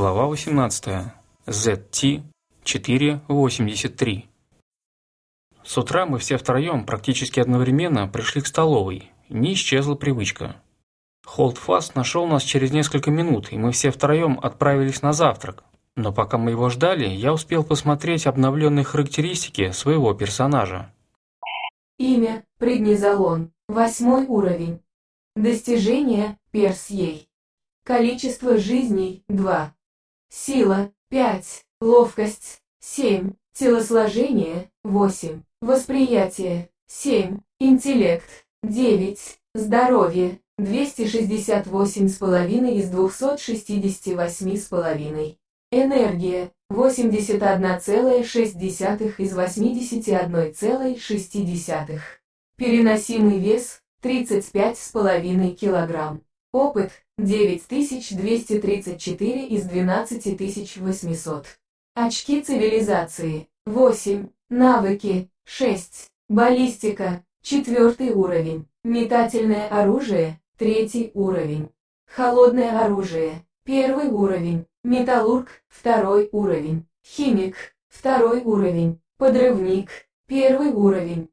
Глава 18. ZT 483. С утра мы все втроем практически одновременно пришли к столовой. Не исчезла привычка. Холдфаст нашел нас через несколько минут, и мы все втроем отправились на завтрак. Но пока мы его ждали, я успел посмотреть обновленные характеристики своего персонажа. Имя – Приднизолон, восьмой уровень. Достижение – Персей. Количество жизней – 2. Сила – 5. Ловкость – 7. Телосложение – 8. Восприятие – 7. Интеллект – 9. Здоровье – 268,5 из 268,5. Энергия – 81,6 из 81,6. Переносимый вес – 35,5 кг. Опыт – 9234 из 12800. Очки цивилизации. 8. Навыки. 6. Баллистика. 4 уровень. Метательное оружие. 3 уровень. Холодное оружие. 1 уровень. Металлург. 2 уровень. Химик. 2 уровень. Подрывник. 1 уровень.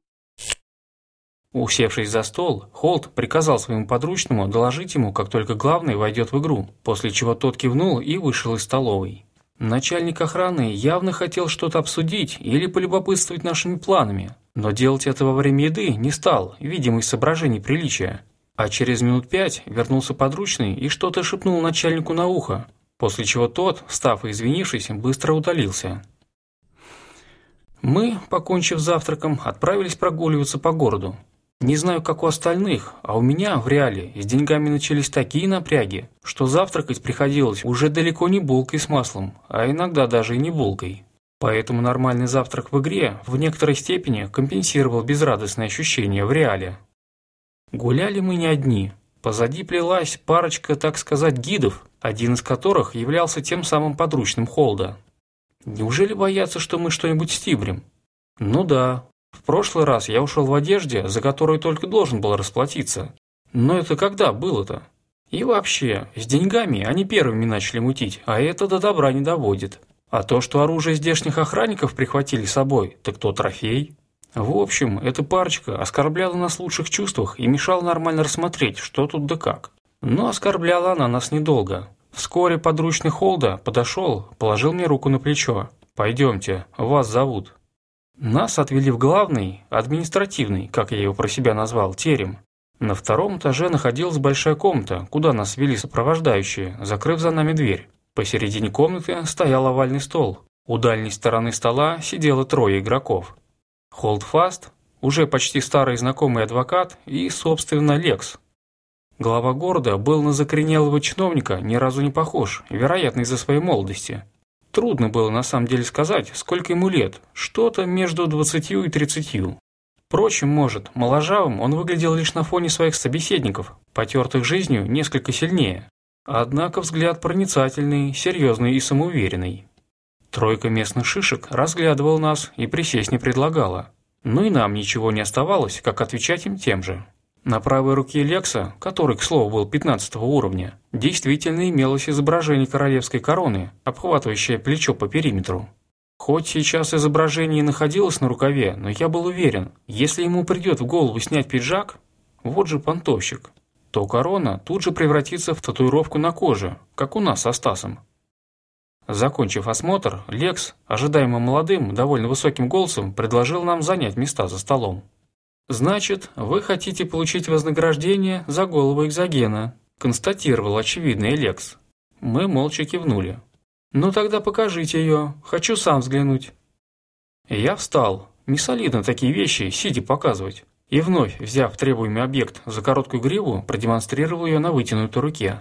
Усевшись за стол, Холт приказал своему подручному доложить ему, как только главный войдет в игру, после чего тот кивнул и вышел из столовой. Начальник охраны явно хотел что-то обсудить или полюбопытствовать нашими планами, но делать это во время еды не стал, видимо, из соображений приличия. А через минут пять вернулся подручный и что-то шепнул начальнику на ухо, после чего тот, встав и извинившись, быстро удалился. Мы, покончив завтраком, отправились прогуливаться по городу. Не знаю, как у остальных, а у меня в реале с деньгами начались такие напряги, что завтракать приходилось уже далеко не булкой с маслом, а иногда даже и не булкой. Поэтому нормальный завтрак в игре в некоторой степени компенсировал безрадостные ощущения в реале. Гуляли мы не одни. Позади плелась парочка, так сказать, гидов, один из которых являлся тем самым подручным Холда. Неужели боятся, что мы что-нибудь стибрим? Ну да, в прошлый раз я ушел в одежде, за которую только должен был расплатиться. Но это когда было-то? И вообще, с деньгами они первыми начали мутить, а это до добра не доводит. А то, что оружие здешних охранников прихватили с собой, так то трофей. В общем, эта парочка оскорбляла нас в лучших чувствах и мешала нормально рассмотреть, что тут да как. Но оскорбляла она нас недолго. Вскоре подручный Холда подошел, положил мне руку на плечо. «Пойдемте, вас зовут». Нас отвели в главный, административный, как я его про себя назвал, терем. На втором этаже находилась большая комната, куда нас вели сопровождающие, закрыв за нами дверь. Посередине комнаты стоял овальный стол. У дальней стороны стола сидело трое игроков. Холдфаст, уже почти старый знакомый адвокат и, собственно, Лекс. Глава города был на закоренелого чиновника, ни разу не похож, вероятно, из-за своей молодости. Трудно было на самом деле сказать, сколько ему лет, что-то между 20 и 30. Впрочем, может, моложавым он выглядел лишь на фоне своих собеседников, потертых жизнью несколько сильнее. Однако взгляд проницательный, серьезный и самоуверенный. Тройка местных шишек разглядывал нас и присесть не предлагала. Ну и нам ничего не оставалось, как отвечать им тем же. На правой руке Лекса, который, к слову, был 15 уровня, действительно имелось изображение королевской короны, обхватывающее плечо по периметру. Хоть сейчас изображение и находилось на рукаве, но я был уверен, если ему придет в голову снять пиджак, вот же понтовщик, то корона тут же превратится в татуировку на коже, как у нас со Стасом. Закончив осмотр, Лекс, ожидаемо молодым, довольно высоким голосом, предложил нам занять места за столом. «Значит, вы хотите получить вознаграждение за голову экзогена», констатировал очевидный Лекс. Мы молча кивнули. «Ну тогда покажите ее, хочу сам взглянуть». Я встал, не солидно такие вещи сиди показывать, и вновь, взяв требуемый объект за короткую гриву, продемонстрировал ее на вытянутой руке.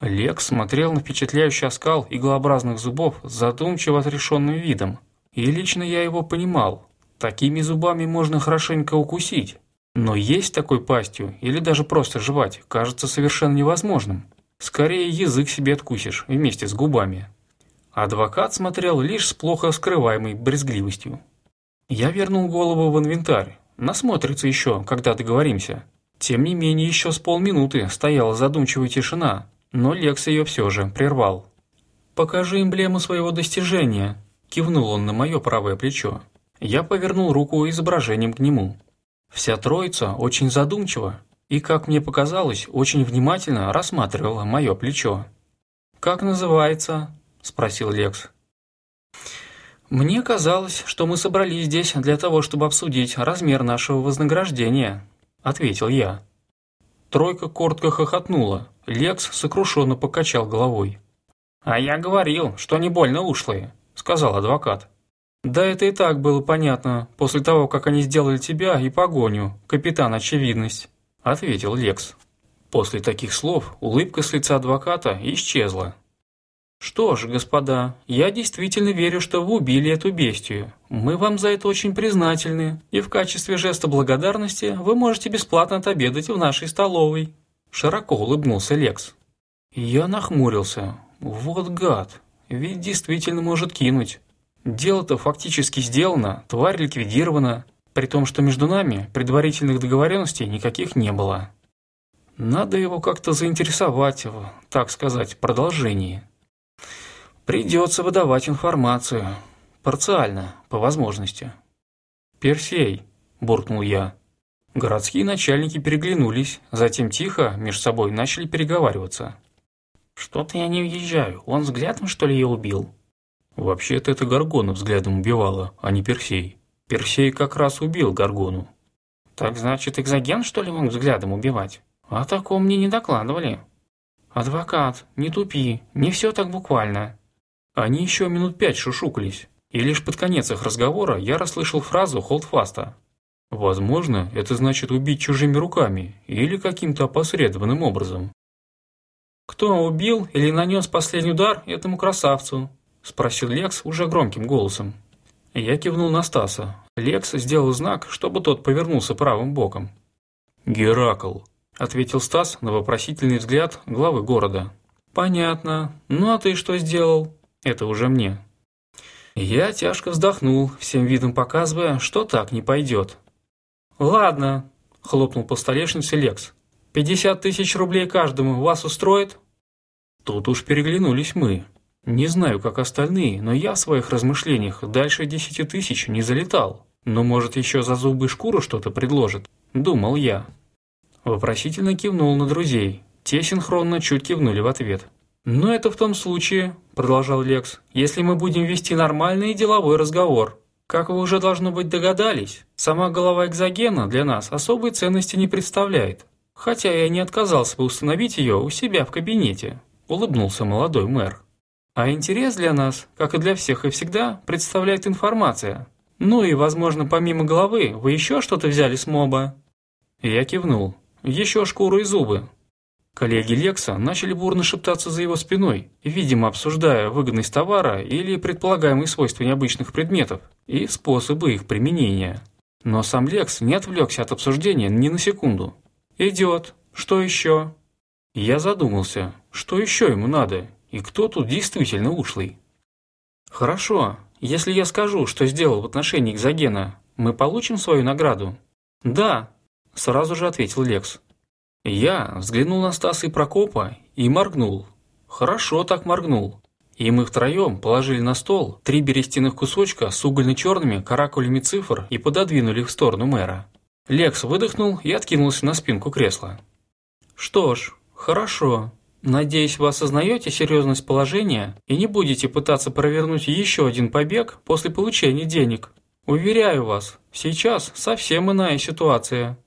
Лекс смотрел на впечатляющий оскал иглообразных зубов с задумчиво отрешенным видом, и лично я его понимал. Такими зубами можно хорошенько укусить. Но есть такой пастью или даже просто жевать кажется совершенно невозможным. Скорее язык себе откусишь вместе с губами. Адвокат смотрел лишь с плохо скрываемой брезгливостью. Я вернул голову в инвентарь. Насмотрится еще, когда договоримся. Тем не менее, еще с полминуты стояла задумчивая тишина, но Лекс ее все же прервал. «Покажи эмблему своего достижения», – кивнул он на мое правое плечо. Я повернул руку изображением к нему. Вся троица очень задумчиво и, как мне показалось, очень внимательно рассматривала мое плечо. «Как называется?» – спросил Лекс. «Мне казалось, что мы собрались здесь для того, чтобы обсудить размер нашего вознаграждения», – ответил я. Тройка коротко хохотнула. Лекс сокрушенно покачал головой. «А я говорил, что они больно ушлые», – сказал адвокат. Да это и так было понятно, после того, как они сделали тебя и погоню, капитан очевидность, ответил Лекс. После таких слов улыбка с лица адвоката исчезла. «Что ж, господа, я действительно верю, что вы убили эту бестию. Мы вам за это очень признательны, и в качестве жеста благодарности вы можете бесплатно отобедать в нашей столовой». Широко улыбнулся Лекс. Я нахмурился. «Вот гад, ведь действительно может кинуть. Дело-то фактически сделано, тварь ликвидирована, при том, что между нами предварительных договоренностей никаких не было. Надо его как-то заинтересовать, его, так сказать, продолжение. Придется выдавать информацию. Парциально, по возможности. «Персей», – буркнул я. Городские начальники переглянулись, затем тихо между собой начали переговариваться. «Что-то я не въезжаю. Он взглядом, что ли, ее убил?» Вообще-то это Гаргона взглядом убивала, а не Персей. Персей как раз убил Горгону. Так значит, экзоген, что ли, мог взглядом убивать? О таком мне не докладывали. Адвокат, не тупи, не все так буквально. Они еще минут пять шушукались, и лишь под конец их разговора я расслышал фразу Холдфаста. Возможно, это значит убить чужими руками или каким-то опосредованным образом. Кто убил или нанес последний удар этому красавцу? Спросил Лекс уже громким голосом. Я кивнул на Стаса. Лекс сделал знак, чтобы тот повернулся правым боком. «Геракл», — ответил Стас на вопросительный взгляд главы города. «Понятно. Ну а ты что сделал?» «Это уже мне». Я тяжко вздохнул, всем видом показывая, что так не пойдет. «Ладно», — хлопнул по столешнице Лекс. «Пятьдесят тысяч рублей каждому вас устроит?» Тут уж переглянулись мы. Не знаю, как остальные, но я в своих размышлениях дальше десяти тысяч не залетал. Но может еще за зубы шкуру что-то предложит? Думал я. Вопросительно кивнул на друзей. Те синхронно чуть кивнули в ответ. «Но это в том случае», – продолжал Лекс, – «если мы будем вести нормальный деловой разговор. Как вы уже, должно быть, догадались, сама голова экзогена для нас особой ценности не представляет. Хотя я не отказался бы установить ее у себя в кабинете», – улыбнулся молодой мэр. А интерес для нас, как и для всех и всегда, представляет информация. Ну и, возможно, помимо головы, вы еще что-то взяли с моба?» Я кивнул. «Еще шкуру и зубы». Коллеги Лекса начали бурно шептаться за его спиной, видимо обсуждая выгодность товара или предполагаемые свойства необычных предметов и способы их применения. Но сам Лекс не отвлекся от обсуждения ни на секунду. «Идет. Что еще?» Я задумался, что еще ему надо, и кто тут действительно ушлый? Хорошо, если я скажу, что сделал в отношении экзогена, мы получим свою награду? Да, сразу же ответил Лекс. Я взглянул на Стаса и Прокопа и моргнул. Хорошо так моргнул. И мы втроем положили на стол три берестяных кусочка с угольно-черными каракулями цифр и пододвинули их в сторону мэра. Лекс выдохнул и откинулся на спинку кресла. «Что ж, хорошо», Надеюсь, вы осознаете серьезность положения и не будете пытаться провернуть еще один побег после получения денег. Уверяю вас, сейчас совсем иная ситуация.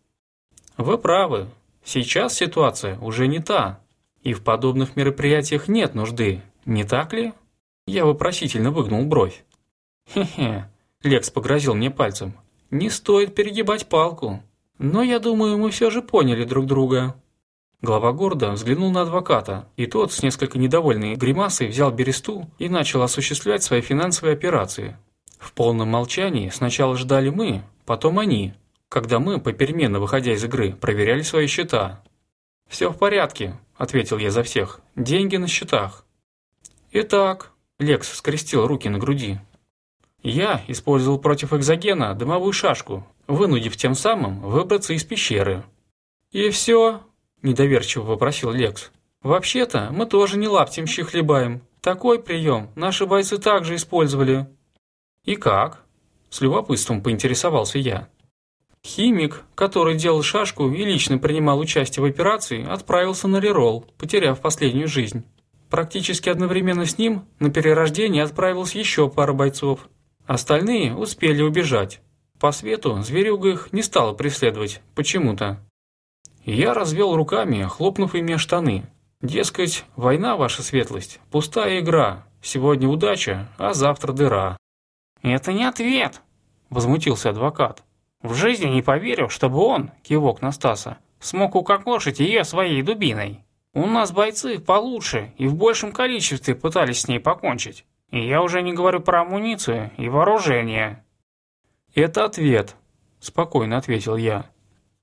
Вы правы, сейчас ситуация уже не та. И в подобных мероприятиях нет нужды, не так ли? Я вопросительно выгнул бровь. «Хе-хе», – Лекс погрозил мне пальцем. «Не стоит перегибать палку. Но я думаю, мы все же поняли друг друга». Глава города взглянул на адвоката, и тот с несколько недовольной гримасой взял бересту и начал осуществлять свои финансовые операции. В полном молчании сначала ждали мы, потом они, когда мы, попеременно выходя из игры, проверяли свои счета. «Все в порядке», – ответил я за всех, – «деньги на счетах». «Итак», – Лекс скрестил руки на груди. «Я использовал против экзогена дымовую шашку, вынудив тем самым выбраться из пещеры». «И все», – недоверчиво вопросил Лекс. «Вообще-то мы тоже не лаптем щехлебаем. Такой прием наши бойцы также использовали». «И как?» – с любопытством поинтересовался я. Химик, который делал шашку и лично принимал участие в операции, отправился на рерол, потеряв последнюю жизнь. Практически одновременно с ним на перерождение отправилась еще пара бойцов. Остальные успели убежать. По свету зверюга их не стала преследовать, почему-то. Я развел руками, хлопнув ими штаны. Дескать, война, ваша светлость, пустая игра. Сегодня удача, а завтра дыра. «Это не ответ», – возмутился адвокат. «В жизни не поверил, чтобы он, кивок Настаса, смог укокошить ее своей дубиной. У нас бойцы получше и в большем количестве пытались с ней покончить. И я уже не говорю про амуницию и вооружение». «Это ответ», – спокойно ответил я.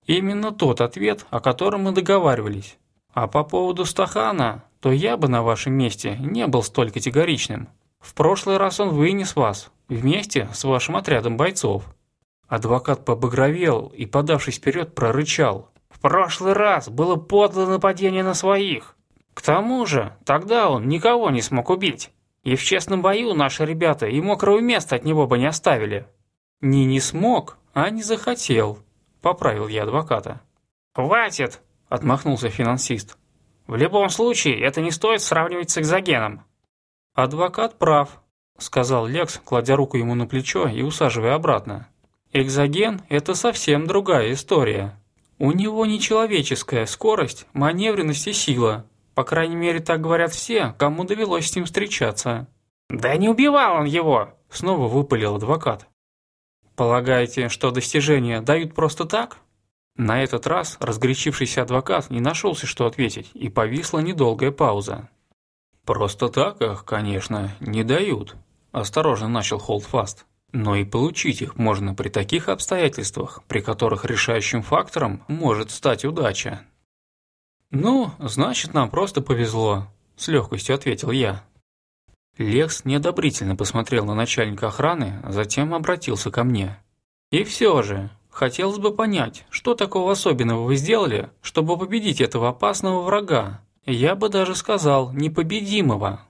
Именно тот ответ, о котором мы договаривались. А по поводу стахана, то я бы на вашем месте не был столь категоричным. В прошлый раз он вынес вас, вместе с вашим отрядом бойцов». Адвокат побагровел и, подавшись вперед, прорычал. «В прошлый раз было подло нападение на своих. К тому же, тогда он никого не смог убить. И в честном бою наши ребята и мокрого места от него бы не оставили». «Не не смог, а не захотел», Поправил я адвоката. «Хватит!» – отмахнулся финансист. «В любом случае, это не стоит сравнивать с экзогеном». «Адвокат прав», – сказал Лекс, кладя руку ему на плечо и усаживая обратно. «Экзоген – это совсем другая история. У него нечеловеческая скорость, маневренность и сила. По крайней мере, так говорят все, кому довелось с ним встречаться». «Да не убивал он его!» – снова выпалил адвокат. Полагаете, что достижения дают просто так? На этот раз разгорячившийся адвокат не нашелся, что ответить, и повисла недолгая пауза. «Просто так их, конечно, не дают», – осторожно начал Холдфаст. «Но и получить их можно при таких обстоятельствах, при которых решающим фактором может стать удача». «Ну, значит, нам просто повезло», – с легкостью ответил я. Лекс неодобрительно посмотрел на начальника охраны, а затем обратился ко мне. «И все же, хотелось бы понять, что такого особенного вы сделали, чтобы победить этого опасного врага? Я бы даже сказал, непобедимого».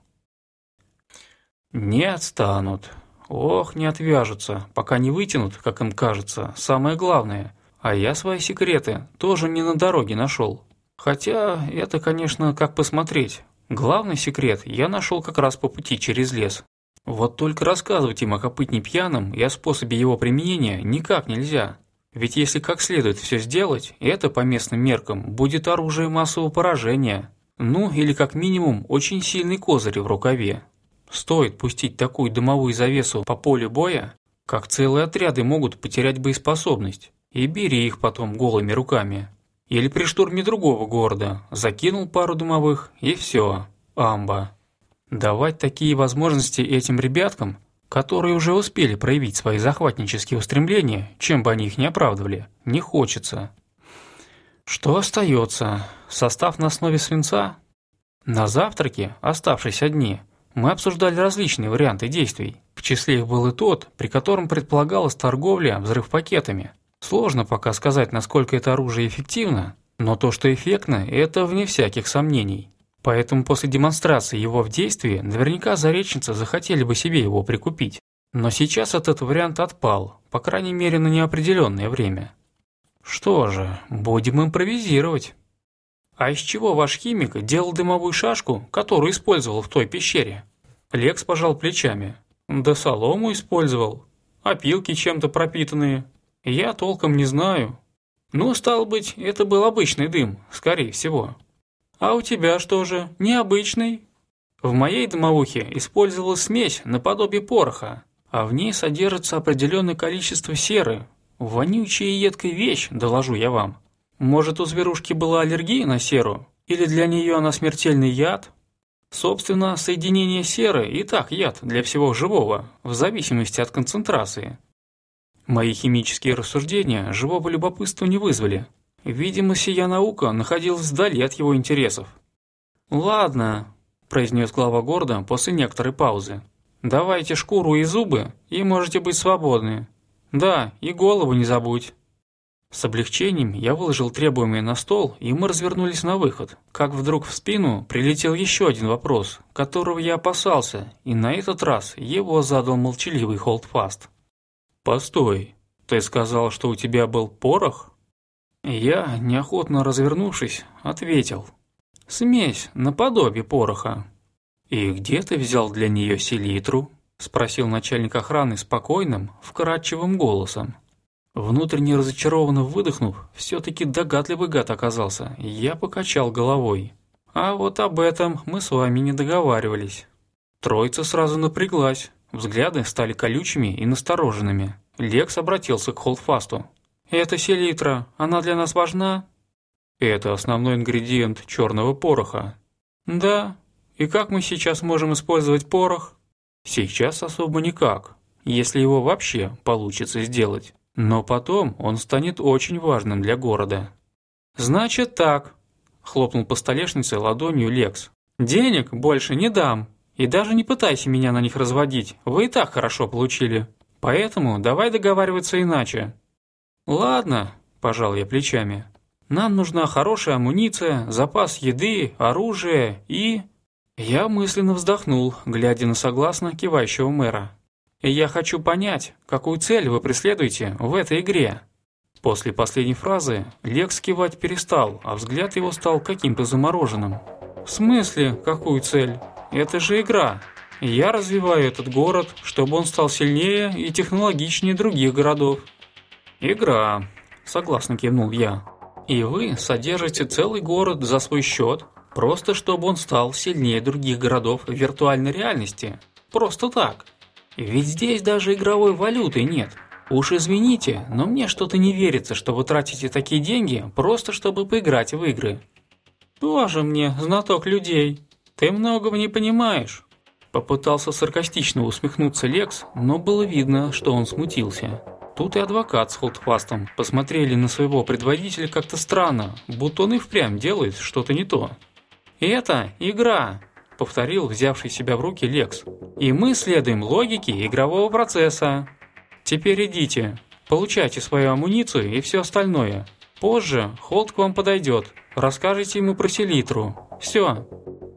«Не отстанут. Ох, не отвяжутся, пока не вытянут, как им кажется, самое главное. А я свои секреты тоже не на дороге нашел. Хотя это, конечно, как посмотреть». Главный секрет я нашел как раз по пути через лес. Вот только рассказывать им о копытне пьяном и о способе его применения никак нельзя. Ведь если как следует все сделать, это по местным меркам будет оружие массового поражения. Ну или как минимум очень сильный козырь в рукаве. Стоит пустить такую дымовую завесу по полю боя, как целые отряды могут потерять боеспособность. И бери их потом голыми руками. Или при штурме другого города закинул пару дымовых и все, амба. Давать такие возможности этим ребяткам, которые уже успели проявить свои захватнические устремления, чем бы они их ни оправдывали, не хочется. Что остается? Состав на основе свинца? На завтраке, оставшись одни, мы обсуждали различные варианты действий. В числе их был и тот, при котором предполагалась торговля взрывпакетами. Сложно пока сказать, насколько это оружие эффективно, но то, что эффектно, это вне всяких сомнений. Поэтому после демонстрации его в действии наверняка заречницы захотели бы себе его прикупить. Но сейчас этот вариант отпал, по крайней мере на неопределенное время. Что же, будем импровизировать. А из чего ваш химик делал дымовую шашку, которую использовал в той пещере? Лекс пожал плечами. Да солому использовал. Опилки чем-то пропитанные я толком не знаю. Ну, стало быть, это был обычный дым, скорее всего. А у тебя что же, необычный? В моей дымовухе использовалась смесь наподобие пороха, а в ней содержится определенное количество серы. Вонючая и едкая вещь, доложу я вам. Может, у зверушки была аллергия на серу? Или для нее она смертельный яд? Собственно, соединение серы и так яд для всего живого, в зависимости от концентрации. Мои химические рассуждения живого любопытства не вызвали. Видимо, сия наука находилась вдали от его интересов. «Ладно», – произнес глава города после некоторой паузы. «Давайте шкуру и зубы, и можете быть свободны. Да, и голову не забудь». С облегчением я выложил требуемые на стол, и мы развернулись на выход. Как вдруг в спину прилетел еще один вопрос, которого я опасался, и на этот раз его задал молчаливый холдфаст. «Постой, ты сказал, что у тебя был порох?» Я, неохотно развернувшись, ответил. «Смесь наподобие пороха». «И где ты взял для нее селитру?» – спросил начальник охраны спокойным, вкрадчивым голосом. Внутренне разочарованно выдохнув, все-таки догадливый гад оказался, я покачал головой. «А вот об этом мы с вами не договаривались». Троица сразу напряглась, Взгляды стали колючими и настороженными. Лекс обратился к Холдфасту. «Это селитра, она для нас важна?» «Это основной ингредиент черного пороха». «Да, и как мы сейчас можем использовать порох?» «Сейчас особо никак, если его вообще получится сделать. Но потом он станет очень важным для города». «Значит так», – хлопнул по столешнице ладонью Лекс. «Денег больше не дам». И даже не пытайся меня на них разводить, вы и так хорошо получили. Поэтому давай договариваться иначе». «Ладно», – пожал я плечами. «Нам нужна хорошая амуниция, запас еды, оружие и...» Я мысленно вздохнул, глядя на согласно кивающего мэра. И «Я хочу понять, какую цель вы преследуете в этой игре». После последней фразы Лекс кивать перестал, а взгляд его стал каким-то замороженным. «В смысле, какую цель?» Это же игра. Я развиваю этот город, чтобы он стал сильнее и технологичнее других городов. Игра, согласно кивнул я. И вы содержите целый город за свой счет, просто чтобы он стал сильнее других городов в виртуальной реальности. Просто так. Ведь здесь даже игровой валюты нет. Уж извините, но мне что-то не верится, что вы тратите такие деньги, просто чтобы поиграть в игры. Тоже мне знаток людей. «Ты многого не понимаешь». Попытался саркастично усмехнуться Лекс, но было видно, что он смутился. Тут и адвокат с холдфастом посмотрели на своего предводителя как-то странно, будто он и впрямь делает что-то не то. «Это игра», – повторил взявший себя в руки Лекс. «И мы следуем логике игрового процесса. Теперь идите, получайте свою амуницию и все остальное. Позже Холд к вам подойдет, расскажите ему про селитру. Все,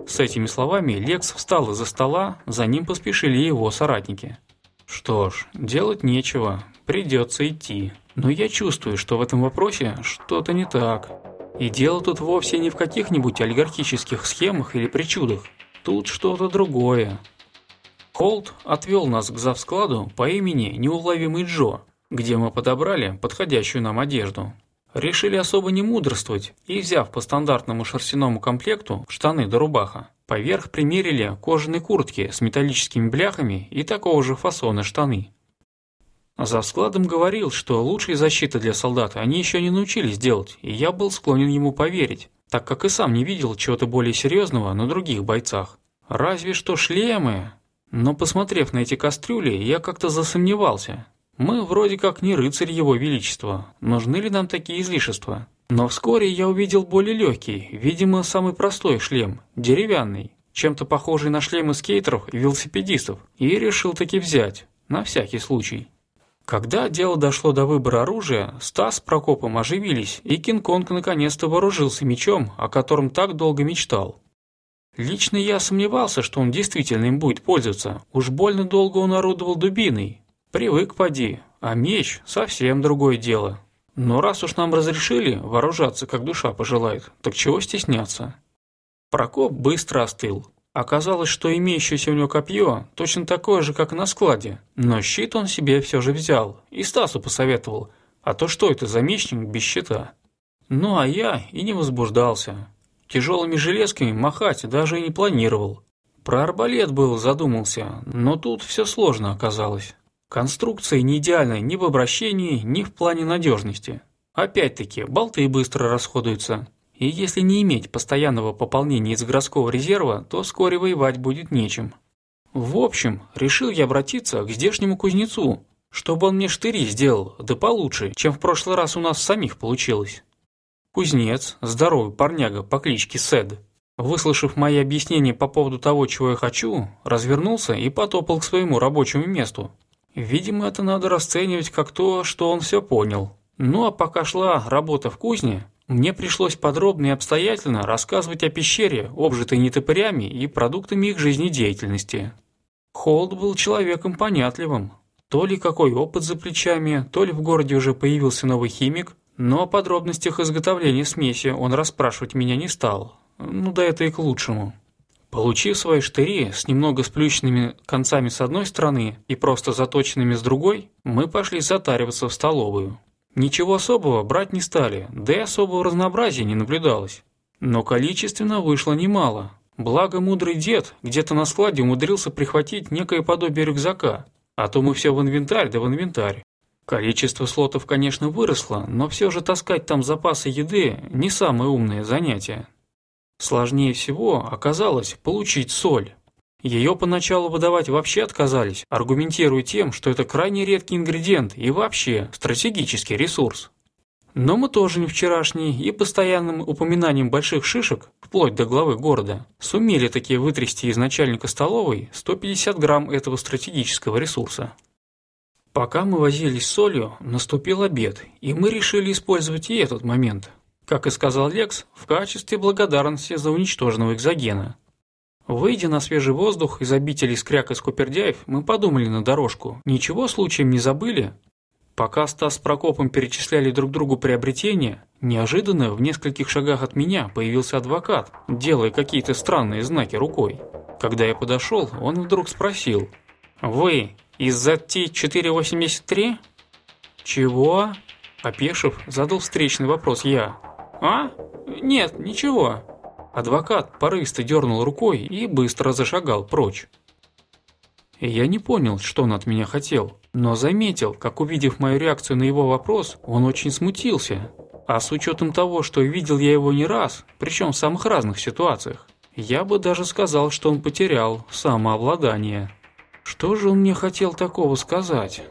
с этими словами Лекс встал из-за стола, за ним поспешили его соратники. Что ж, делать нечего, придется идти. Но я чувствую, что в этом вопросе что-то не так. И дело тут вовсе не в каких-нибудь олигархических схемах или причудах. Тут что-то другое. Холт отвел нас к завскладу по имени Неуловимый Джо, где мы подобрали подходящую нам одежду. Решили особо не мудрствовать и, взяв по стандартному шерстяному комплекту штаны до рубаха, поверх примерили кожаные куртки с металлическими бляхами и такого же фасона штаны. За складом говорил, что лучшей защиты для солдата они еще не научились делать, и я был склонен ему поверить, так как и сам не видел чего-то более серьезного на других бойцах. Разве что шлемы. Но посмотрев на эти кастрюли, я как-то засомневался, мы вроде как не рыцарь его величества, нужны ли нам такие излишества? Но вскоре я увидел более легкий, видимо, самый простой шлем, деревянный, чем-то похожий на шлемы скейтеров и велосипедистов, и решил таки взять, на всякий случай. Когда дело дошло до выбора оружия, Стас с Прокопом оживились, и Кинг-Конг наконец-то вооружился мечом, о котором так долго мечтал. Лично я сомневался, что он действительно им будет пользоваться, уж больно долго он орудовал дубиной, Привык поди, а меч – совсем другое дело. Но раз уж нам разрешили вооружаться, как душа пожелает, так чего стесняться? Прокоп быстро остыл. Оказалось, что имеющееся у него копье точно такое же, как и на складе, но щит он себе все же взял и Стасу посоветовал, а то что это за мечник без щита? Ну а я и не возбуждался. Тяжелыми железками махать даже и не планировал. Про арбалет был задумался, но тут все сложно оказалось. Конструкция не идеальная ни в обращении, ни в плане надежности. Опять-таки, болты быстро расходуются. И если не иметь постоянного пополнения из городского резерва, то вскоре воевать будет нечем. В общем, решил я обратиться к здешнему кузнецу, чтобы он мне штыри сделал, да получше, чем в прошлый раз у нас самих получилось. Кузнец, здоровый парняга по кличке Сед, Выслушав мои объяснения по поводу того, чего я хочу, развернулся и потопал к своему рабочему месту, Видимо, это надо расценивать как то, что он все понял. Ну а пока шла работа в кузне, мне пришлось подробно и обстоятельно рассказывать о пещере, обжитой нетопырями и продуктами их жизнедеятельности. Холд был человеком понятливым. То ли какой опыт за плечами, то ли в городе уже появился новый химик, но о подробностях изготовления смеси он расспрашивать меня не стал. Ну да это и к лучшему. Получив свои штыри с немного сплющенными концами с одной стороны и просто заточенными с другой, мы пошли затариваться в столовую. Ничего особого брать не стали, да и особого разнообразия не наблюдалось. Но количественно вышло немало. Благо мудрый дед где-то на складе умудрился прихватить некое подобие рюкзака, а то мы все в инвентарь да в инвентарь. Количество слотов, конечно, выросло, но все же таскать там запасы еды – не самое умное занятие. Сложнее всего оказалось получить соль. Ее поначалу выдавать вообще отказались, аргументируя тем, что это крайне редкий ингредиент и вообще стратегический ресурс. Но мы тоже не вчерашние, и постоянным упоминанием больших шишек, вплоть до главы города, сумели такие вытрясти из начальника столовой 150 грамм этого стратегического ресурса. Пока мы возились с солью, наступил обед, и мы решили использовать и этот момент – как и сказал Лекс, в качестве благодарности за уничтоженного экзогена. Выйдя на свежий воздух из обители Скряк и Скупердяев, мы подумали на дорожку. Ничего случаем не забыли? Пока Стас с Прокопом перечисляли друг другу приобретения, неожиданно в нескольких шагах от меня появился адвокат, делая какие-то странные знаки рукой. Когда я подошел, он вдруг спросил. «Вы из ZT-483?» «Чего?» Опешив, задал встречный вопрос я. «А? Нет, ничего». Адвокат порывисто дернул рукой и быстро зашагал прочь. Я не понял, что он от меня хотел, но заметил, как увидев мою реакцию на его вопрос, он очень смутился. А с учетом того, что видел я его не раз, причем в самых разных ситуациях, я бы даже сказал, что он потерял самообладание. Что же он мне хотел такого сказать?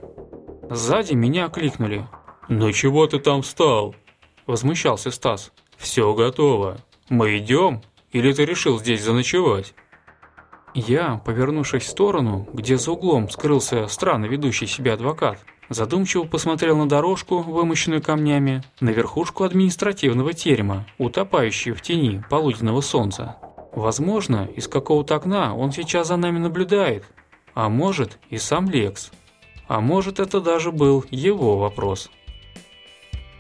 Сзади меня окликнули. Но чего ты там встал?» – возмущался Стас. «Все готово. Мы идем? Или ты решил здесь заночевать?» Я, повернувшись в сторону, где за углом скрылся странно ведущий себя адвокат, задумчиво посмотрел на дорожку, вымощенную камнями, на верхушку административного терема, утопающую в тени полуденного солнца. Возможно, из какого-то окна он сейчас за нами наблюдает, а может и сам Лекс. А может это даже был его вопрос.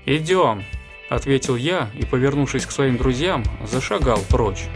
«Идем!» ответил я и, повернувшись к своим друзьям, зашагал прочь.